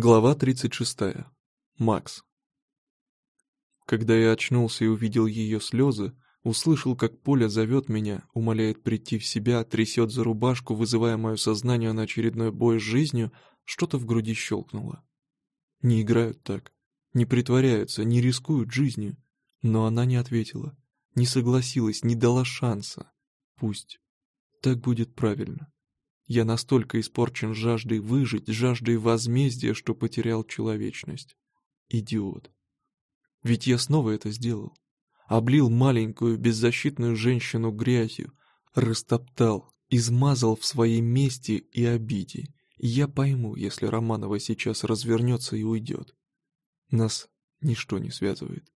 Глава 36. Макс. Когда я очнулся и увидел ее слезы, услышал, как Поля зовет меня, умоляет прийти в себя, трясет за рубашку, вызывая мое сознание на очередной бой с жизнью, что-то в груди щелкнуло. Не играют так, не притворяются, не рискуют жизнью. Но она не ответила, не согласилась, не дала шанса. Пусть. Так будет правильно. Я настолько испорчен жаждой выжить, жаждой возмездия, что потерял человечность. Идиот. Ведь я снова это сделал. Облил маленькую беззащитную женщину грязью, растоптал, измазал в своей мести и обиде. я пойму, если Романова сейчас развернется и уйдет. Нас ничто не связывает.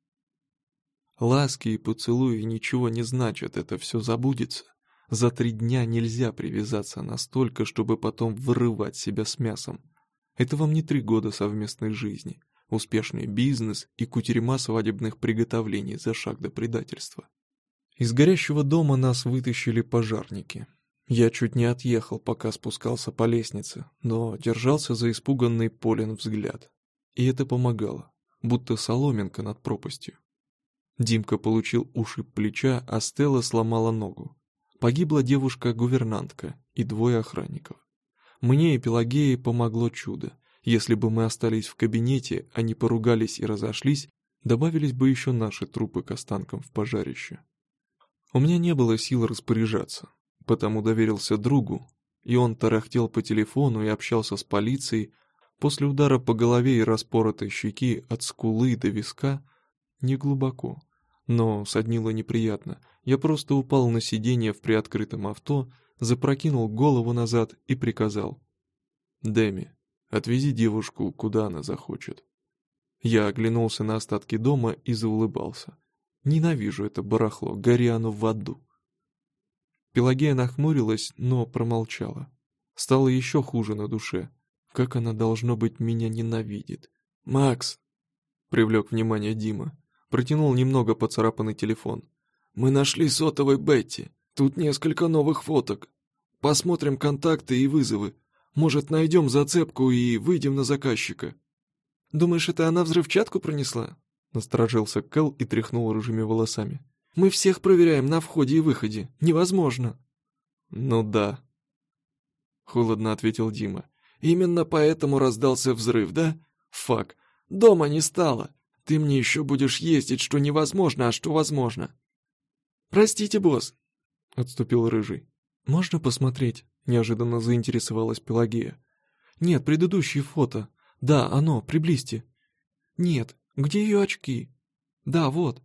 Ласки и поцелуи ничего не значат, это все забудется. За три дня нельзя привязаться настолько, чтобы потом вырывать себя с мясом. Это вам не три года совместной жизни, успешный бизнес и кутерьма свадебных приготовлений за шаг до предательства. Из горящего дома нас вытащили пожарники. Я чуть не отъехал, пока спускался по лестнице, но держался за испуганный Полин взгляд. И это помогало, будто соломинка над пропастью. Димка получил ушиб плеча, а Стелла сломала ногу. Погибла девушка-гувернантка и двое охранников. Мне и Пелагее помогло чудо. Если бы мы остались в кабинете, а не поругались и разошлись, добавились бы еще наши трупы к останкам в пожарище. У меня не было сил распоряжаться, потому доверился другу, и он тарахтел по телефону и общался с полицией. После удара по голове и распоротой щеки от скулы до виска неглубоко, но соднило неприятно. Я просто упал на сиденье в приоткрытом авто, запрокинул голову назад и приказал. «Дэми, отвези девушку, куда она захочет». Я оглянулся на остатки дома и заулыбался. Ненавижу это барахло, гори оно в аду. Пелагея нахмурилась, но промолчала. Стало еще хуже на душе. Как она, должно быть, меня ненавидит. «Макс!» — привлек внимание Дима. Протянул немного поцарапанный телефон. «Мы нашли сотовый Бетти. Тут несколько новых фоток. Посмотрим контакты и вызовы. Может, найдем зацепку и выйдем на заказчика». «Думаешь, это она взрывчатку пронесла?» Насторожился Кэл и тряхнул рыжими волосами. «Мы всех проверяем на входе и выходе. Невозможно». «Ну да», — холодно ответил Дима. «Именно поэтому раздался взрыв, да? Фак. Дома не стало. Ты мне еще будешь ездить, что невозможно, а что возможно. Простите, босс, отступил рыжий. Можно посмотреть? Неожиданно заинтересовалась Пелагея. Нет, предыдущие фото. Да, оно, приблизьте. Нет, где ее очки? Да, вот.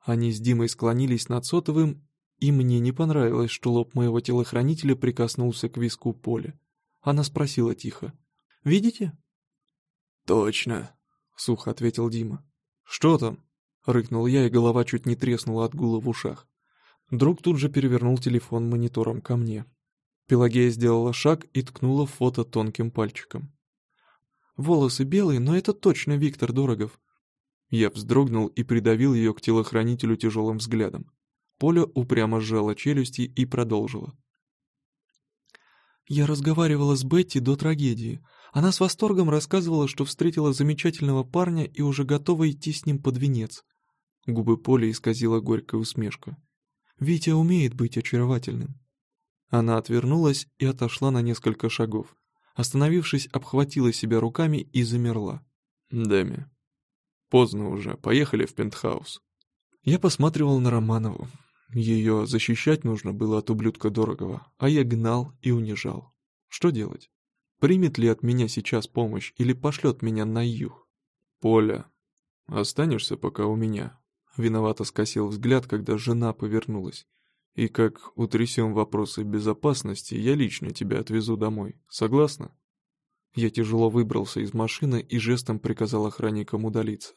Они с Димой склонились над сотовым, и мне не понравилось, что лоб моего телохранителя прикоснулся к виску Поля. Она спросила тихо. «Видите?» «Точно», — сухо ответил Дима. «Что там?» — рыкнул я, и голова чуть не треснула от гула в ушах. Друг тут же перевернул телефон монитором ко мне. Пелагея сделала шаг и ткнула фото тонким пальчиком. «Волосы белые, но это точно Виктор Дорогов». Я вздрогнул и придавил ее к телохранителю тяжелым взглядом. Поля упрямо сжала челюсти и продолжила. «Я разговаривала с Бетти до трагедии. Она с восторгом рассказывала, что встретила замечательного парня и уже готова идти с ним под венец. Губы Поли исказила горькая усмешка. «Витя умеет быть очаровательным». Она отвернулась и отошла на несколько шагов. Остановившись, обхватила себя руками и замерла. «Дэми, поздно уже, поехали в пентхаус». Я посматривал на Романову. Ее защищать нужно было от ублюдка дорогого, а я гнал и унижал. Что делать? Примет ли от меня сейчас помощь или пошлет меня на юг? Поля, останешься пока у меня. Виновато скосил взгляд, когда жена повернулась. И как утрясем вопросы безопасности, я лично тебя отвезу домой. Согласна? Я тяжело выбрался из машины и жестом приказал охранникам удалиться.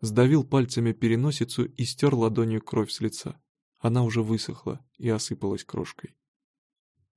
Сдавил пальцами переносицу и стер ладонью кровь с лица. Она уже высохла и осыпалась крошкой.